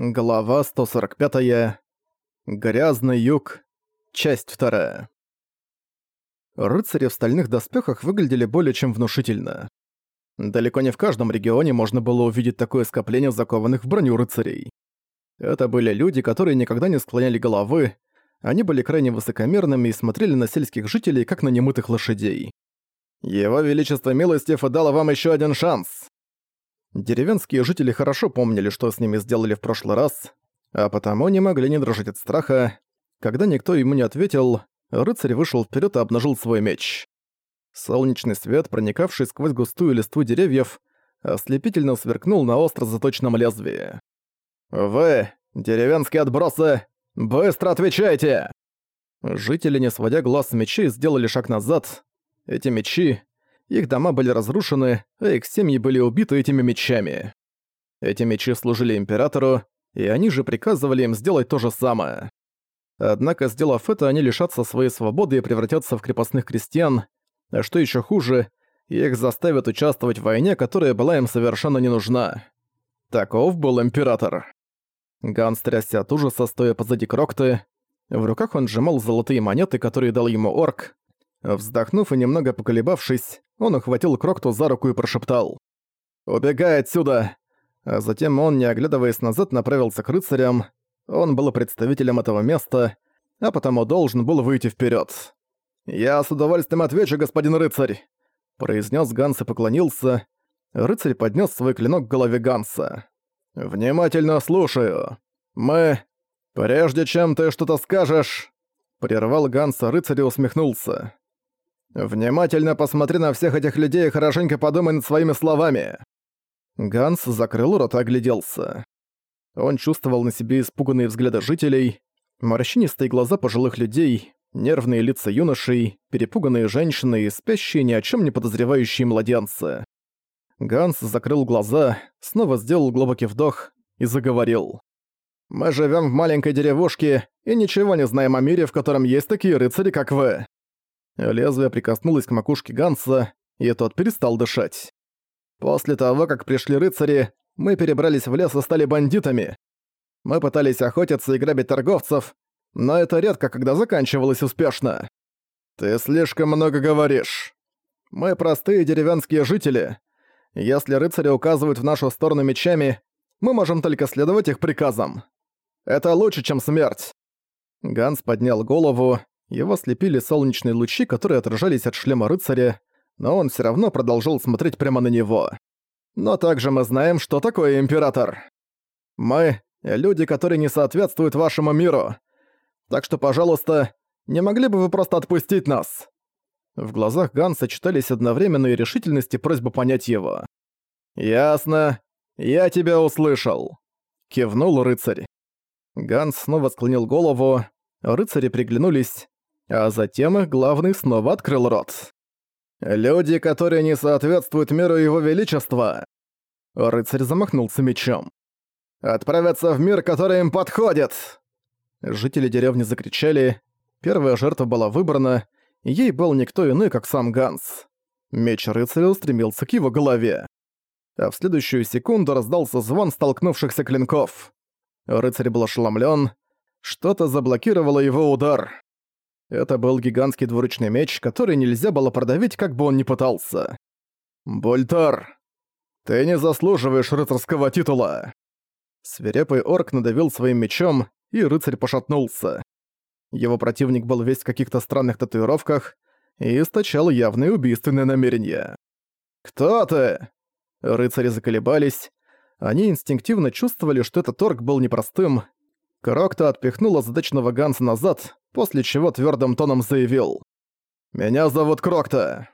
Глава 145. Грязный юг. Часть 2. Рыцари в стальных доспехах выглядели более чем внушительно. Далеко не в каждом регионе можно было увидеть такое скопление закованных в броню рыцарей. Это были люди, которые никогда не склоняли головы, они были крайне высокомерными и смотрели на сельских жителей, как на немытых лошадей. «Его Величество Милостив дало вам еще один шанс!» Деревенские жители хорошо помнили, что с ними сделали в прошлый раз, а потому не могли не дрожать от страха. Когда никто ему не ответил, рыцарь вышел вперед и обнажил свой меч. Солнечный свет, проникавший сквозь густую листву деревьев, ослепительно сверкнул на остро заточенном лезвии. «Вы, деревенские отбросы, быстро отвечайте!» Жители, не сводя глаз с мечей, сделали шаг назад. Эти мечи их дома были разрушены, а их семьи были убиты этими мечами. Эти мечи служили императору, и они же приказывали им сделать то же самое. Однако, сделав это, они лишатся своей свободы и превратятся в крепостных крестьян, а что еще хуже, их заставят участвовать в войне, которая была им совершенно не нужна. Таков был император. Ганс трясся от ужаса, стоя позади Крокты. В руках он сжимал золотые монеты, которые дал ему орк. Вздохнув и немного поколебавшись, он ухватил Крокту за руку и прошептал. «Убегай отсюда!» А затем он, не оглядываясь назад, направился к рыцарям. Он был представителем этого места, а потому должен был выйти вперед. «Я с удовольствием отвечу, господин рыцарь!» произнес Ганс и поклонился. Рыцарь поднес свой клинок к голове Ганса. «Внимательно слушаю. Мы... Прежде чем ты что-то скажешь...» Прервал Ганса рыцарь усмехнулся. «Внимательно посмотри на всех этих людей и хорошенько подумай над своими словами». Ганс закрыл рот и огляделся. Он чувствовал на себе испуганные взгляды жителей, морщинистые глаза пожилых людей, нервные лица юношей, перепуганные женщины и спящие ни о чем не подозревающие младенцы. Ганс закрыл глаза, снова сделал глубокий вдох и заговорил. «Мы живем в маленькой деревушке и ничего не знаем о мире, в котором есть такие рыцари, как вы. Лезвие прикоснулось к макушке Ганса, и тот перестал дышать. После того, как пришли рыцари, мы перебрались в лес и стали бандитами. Мы пытались охотиться и грабить торговцев, но это редко когда заканчивалось успешно. Ты слишком много говоришь. Мы простые деревенские жители. Если рыцари указывают в нашу сторону мечами, мы можем только следовать их приказам. Это лучше, чем смерть. Ганс поднял голову, его слепили солнечные лучи, которые отражались от шлема рыцаря, но он все равно продолжал смотреть прямо на него. Но также мы знаем, что такое император. Мы — люди, которые не соответствуют вашему миру. Так что, пожалуйста, не могли бы вы просто отпустить нас?» В глазах Ганса читались одновременные решительности просьбы понять его. «Ясно. Я тебя услышал», — кивнул рыцарь. Ганс снова склонил голову, рыцари приглянулись, а затем их главный снова открыл рот. «Люди, которые не соответствуют миру Его Величества!» Рыцарь замахнулся мечом. «Отправятся в мир, который им подходит!» Жители деревни закричали. Первая жертва была выбрана, ей был никто иной, как сам Ганс. Меч рыцаря устремился к его голове. А в следующую секунду раздался звон столкнувшихся клинков. Рыцарь был ошеломлен. Что-то заблокировало его удар. Это был гигантский двуручный меч, который нельзя было продавить, как бы он ни пытался. «Больтар, ты не заслуживаешь рыцарского титула!» Свирепый орк надавил своим мечом, и рыцарь пошатнулся. Его противник был весь в каких-то странных татуировках и источал явные убийственные намерения. «Кто ты?» Рыцари заколебались. Они инстинктивно чувствовали, что этот орк был непростым. Крокта отпихнула задачного Ганса назад, после чего твердым тоном заявил. «Меня зовут Крокта».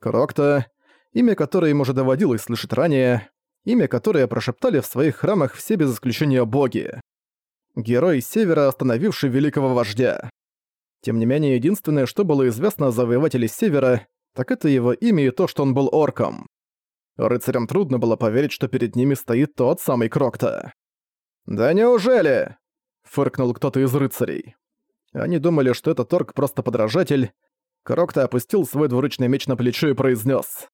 Крокта, имя которое им уже доводилось слышать ранее, имя которое прошептали в своих храмах все без исключения боги. Герой Севера, остановивший великого вождя. Тем не менее, единственное, что было известно о завоевателе Севера, так это его имя и то, что он был орком. Рыцарям трудно было поверить, что перед ними стоит тот самый Крокта. «Да неужели?» — фыркнул кто-то из рыцарей. Они думали, что этот торг просто подражатель. Крокта опустил свой двуручный меч на плечо и произнес: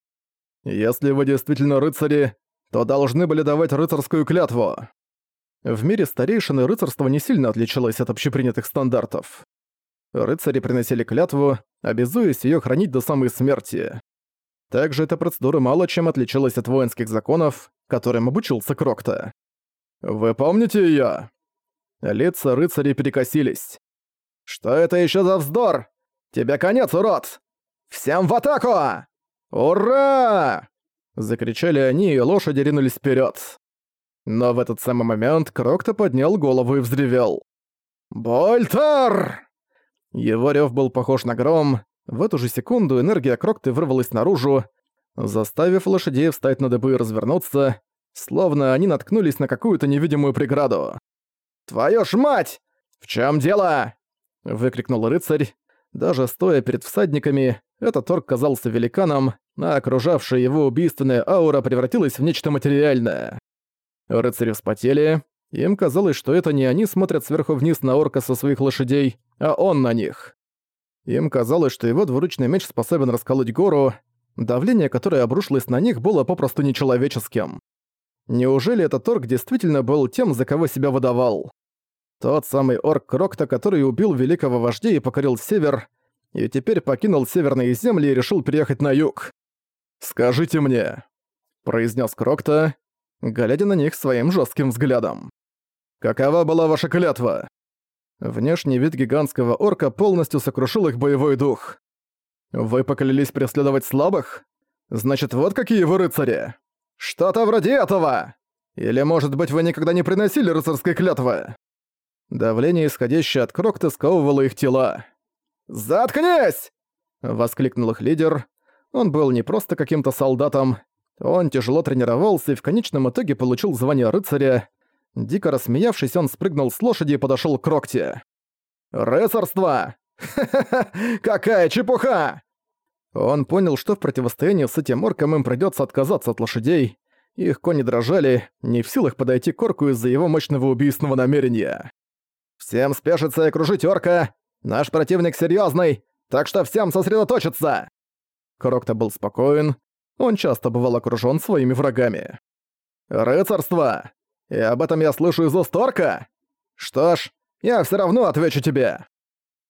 «Если вы действительно рыцари, то должны были давать рыцарскую клятву». В мире старейшины рыцарство не сильно отличалось от общепринятых стандартов. Рыцари приносили клятву, обязуясь ее хранить до самой смерти. Также эта процедура мало чем отличалась от воинских законов, которым обучился Крокта. «Вы помните её?» Лица рыцарей перекосились. «Что это еще за вздор? Тебе конец, урод! Всем в атаку! Ура!» Закричали они, и лошади ринулись вперед. Но в этот самый момент Крокто поднял голову и взревел. «Больтер!» Его рёв был похож на гром. В эту же секунду энергия Крокты вырвалась наружу, заставив лошадей встать на дыбы и развернуться, словно они наткнулись на какую-то невидимую преграду. «Твою ж мать! В чем дело?» — выкрикнул рыцарь. Даже стоя перед всадниками, этот орк казался великаном, а окружавшая его убийственная аура превратилась в нечто материальное. Рыцари вспотели, им казалось, что это не они смотрят сверху вниз на орка со своих лошадей, а он на них. Им казалось, что его двуручный меч способен расколоть гору, давление, которое обрушилось на них, было попросту нечеловеческим. Неужели этот орк действительно был тем, за кого себя выдавал? Тот самый орк Крокта, который убил великого вождя и покорил север, и теперь покинул северные земли и решил переехать на юг. «Скажите мне», — произнес Крокта, глядя на них своим жестким взглядом. «Какова была ваша клятва?» Внешний вид гигантского орка полностью сокрушил их боевой дух. «Вы поклялись преследовать слабых? Значит, вот какие вы рыцари!» «Что-то вроде этого! Или, может быть, вы никогда не приносили рыцарской клятвы?» Давление, исходящее от Крокта, сковывало их тела. «Заткнись!» — воскликнул их лидер. Он был не просто каким-то солдатом. Он тяжело тренировался и в конечном итоге получил звание рыцаря. Дико рассмеявшись, он спрыгнул с лошади и подошёл к Крокте. «Рыцарство! Ха-ха-ха! Какая чепуха!» Он понял, что в противостоянии с этим орком им придётся отказаться от лошадей. Их кони дрожали, не в силах подойти к орку из-за его мощного убийственного намерения. «Всем спешиться и окружить орка! Наш противник серьёзный, так что всем сосредоточиться!» Крокто был спокоен, он часто бывал окружён своими врагами. «Рыцарство! И об этом я слышу из уст орка? Что ж, я всё равно отвечу тебе!»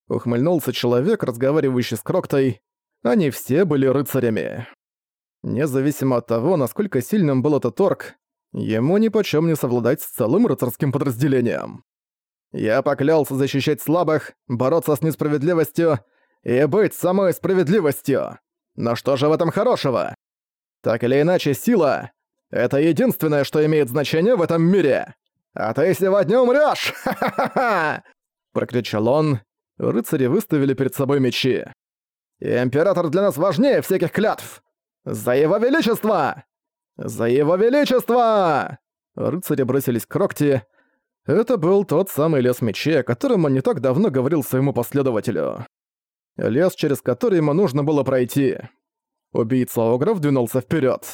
Ухмыльнулся человек, разговаривающий с Кроктой, они все были рыцарями. Независимо от того, насколько сильным был этот орк, ему нипочём не совладать с целым рыцарским подразделением. Я поклялся защищать слабых, бороться с несправедливостью и быть самой справедливостью. Но что же в этом хорошего? Так или иначе, сила — это единственное, что имеет значение в этом мире. А ты сегодня умрёшь! Ха-ха-ха! Прокричал он. Рыцари выставили перед собой мечи. Император для нас важнее всяких клятв! За его величество! За его величество!» Рыцари бросились к Рокти. Это был тот самый лес мечей, о котором он не так давно говорил своему последователю. Лес, через который ему нужно было пройти. Убийца Огров двинулся вперед.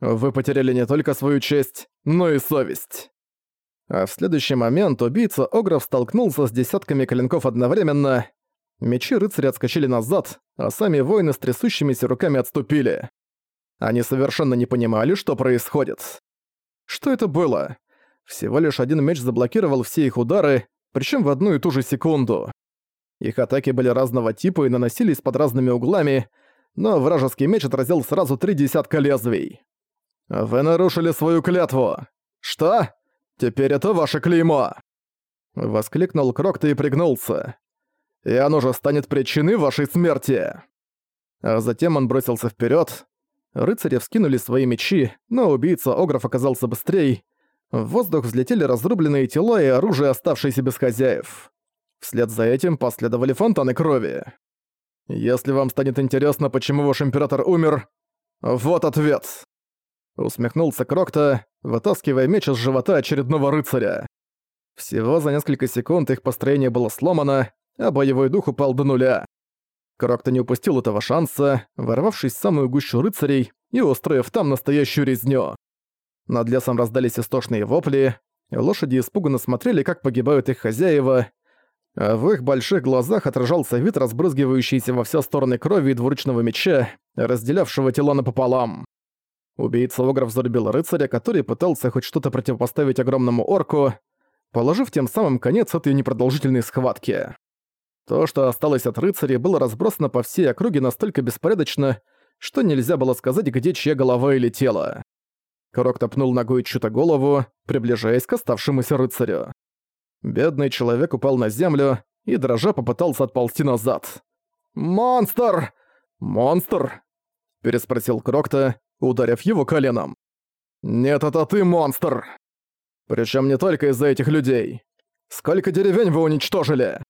Вы потеряли не только свою честь, но и совесть. А в следующий момент убийца Огров столкнулся с десятками клинков одновременно, Мечи рыцаря отскочили назад, а сами воины с трясущимися руками отступили. Они совершенно не понимали, что происходит. Что это было? Всего лишь один меч заблокировал все их удары, причем в одну и ту же секунду. Их атаки были разного типа и наносились под разными углами, но вражеский меч отразил сразу три десятка лезвий. «Вы нарушили свою клятву!» «Что? Теперь это ваше клеймо!» Воскликнул Крокта и пригнулся и оно же станет причиной вашей смерти!» А затем он бросился вперед. Рыцари вскинули свои мечи, но убийца Огров оказался быстрее. В воздух взлетели разрубленные тела и оружие, оставшееся без хозяев. Вслед за этим последовали фонтаны крови. «Если вам станет интересно, почему ваш император умер, вот ответ!» Усмехнулся Крокта, вытаскивая меч из живота очередного рыцаря. Всего за несколько секунд их построение было сломано, а боевой дух упал до нуля. Крокто не упустил этого шанса, ворвавшись в самую гущу рыцарей и устроив там настоящую резню. Над лесом раздались истошные вопли, лошади испуганно смотрели, как погибают их хозяева, а в их больших глазах отражался вид разбрызгивающейся во все стороны крови и двуручного меча, разделявшего тела напополам. Убийца Огров зарубил рыцаря, который пытался хоть что-то противопоставить огромному орку, положив тем самым конец этой непродолжительной схватке. То, что осталось от рыцаря, было разбросано по всей округе настолько беспорядочно, что нельзя было сказать, где чья голова или тело. Крок топнул ногой чью-то голову, приближаясь к оставшемуся рыцарю. Бедный человек упал на землю и, дрожа, попытался отползти назад. «Монстр! Монстр!» – переспросил Крокта, ударив его коленом. «Нет, это ты, монстр! Причем не только из-за этих людей. Сколько деревень вы уничтожили?»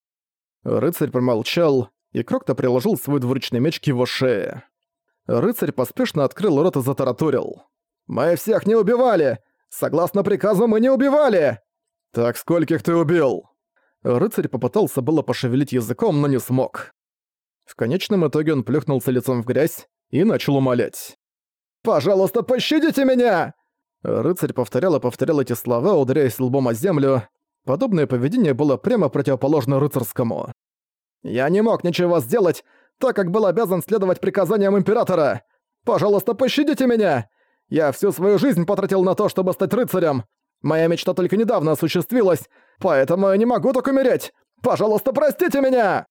Рыцарь промолчал, и Крокта приложил свой двуручный меч к его шее. Рыцарь поспешно открыл рот и затараторил. «Мы всех не убивали! Согласно приказу, мы не убивали!» «Так скольких ты убил?» Рыцарь попытался было пошевелить языком, но не смог. В конечном итоге он плюхнулся лицом в грязь и начал умолять. «Пожалуйста, пощадите меня!» Рыцарь повторял и повторял эти слова, ударяясь лбом о землю. Подобное поведение было прямо противоположно рыцарскому. «Я не мог ничего сделать, так как был обязан следовать приказаниям Императора! Пожалуйста, пощадите меня! Я всю свою жизнь потратил на то, чтобы стать рыцарем! Моя мечта только недавно осуществилась, поэтому я не могу так умереть! Пожалуйста, простите меня!»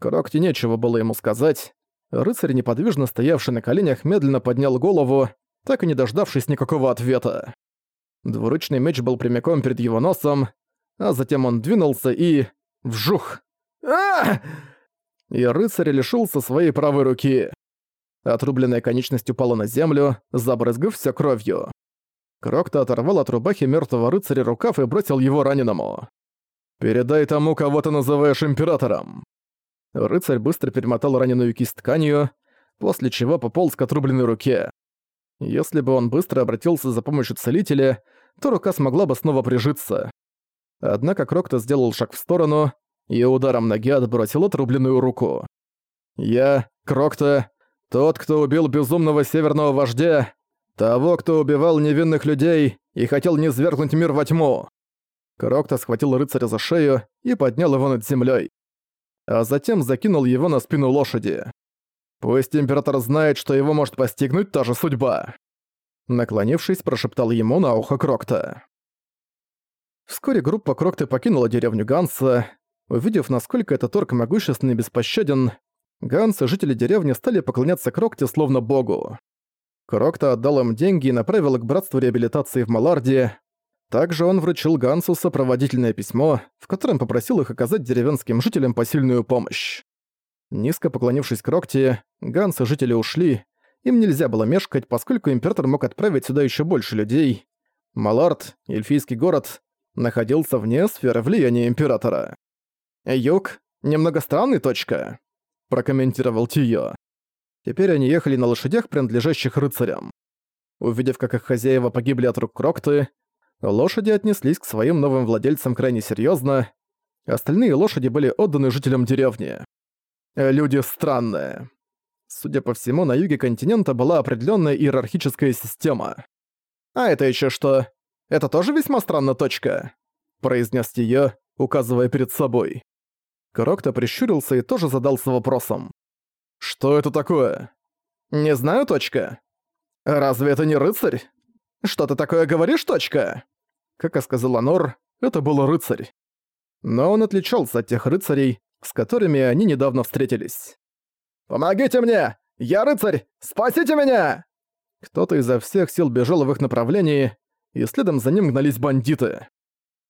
Крокте нечего было ему сказать. Рыцарь, неподвижно стоявший на коленях, медленно поднял голову, так и не дождавшись никакого ответа. Двуручный меч был прямиком перед его носом, а затем он двинулся и... вжух! а И рыцарь лишился своей правой руки. Отрубленная конечность упала на землю, забрызгав всё кровью. Крокто оторвал от рубахи мёртвого рыцаря рукав и бросил его раненому. «Передай тому, кого ты называешь императором». Рыцарь быстро перемотал раненую кисть тканью, после чего пополз к отрубленной руке. Если бы он быстро обратился за помощью целителя, то рука смогла бы снова прижиться. Однако Крокто сделал шаг в сторону и ударом ноги отбросил отрубленную руку. «Я, Крокто, тот, кто убил безумного северного вождя, того, кто убивал невинных людей и хотел низвергнуть мир во тьму». Крокто схватил рыцаря за шею и поднял его над землей, а затем закинул его на спину лошади. Пусть император знает, что его может постигнуть та же судьба. Наклонившись, прошептал ему на ухо Крокта. Вскоре группа Крокты покинула деревню Ганса. Увидев, насколько этот орк могущественный и беспощаден, Ганс и жители деревни стали поклоняться Крокте словно богу. Крокта отдал им деньги и направил к братству реабилитации в Маларде. Также он вручил Гансу сопроводительное письмо, в котором попросил их оказать деревенским жителям посильную помощь. Низко поклонившись Крокте, Ганс и жители ушли. Им нельзя было мешкать, поскольку император мог отправить сюда еще больше людей. Малард, эльфийский город, находился вне сферы влияния императора. «Юг — немного странный точка», — прокомментировал Тио. Теперь они ехали на лошадях, принадлежащих рыцарям. Увидев, как их хозяева погибли от рук Крокты, лошади отнеслись к своим новым владельцам крайне серьезно. Остальные лошади были отданы жителям деревни. Люди странные. Судя по всему, на юге континента была определенная иерархическая система. А это еще что? Это тоже весьма странная точка», — произнес Тиё, указывая перед собой. Крокто прищурился и тоже задался вопросом. «Что это такое?» «Не знаю, точка. Разве это не рыцарь? Что ты такое говоришь, точка?» Как и сказал Анор, это был рыцарь. Но он отличался от тех рыцарей, с которыми они недавно встретились. «Помогите мне! Я рыцарь! Спасите меня!» Кто-то изо всех сил бежал в их направлении, и следом за ним гнались бандиты.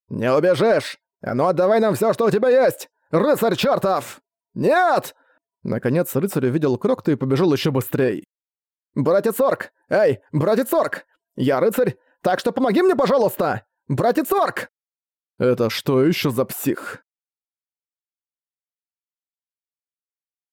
«Не убежишь! А ну отдавай нам все, что у тебя есть! Рыцарь чертов! Нет!» Наконец рыцарь увидел Крокта и побежал еще быстрее. «Братец Орк! Эй, братец Орк! Я рыцарь, так что помоги мне, пожалуйста! Братец Орк!» «Это что еще за псих?»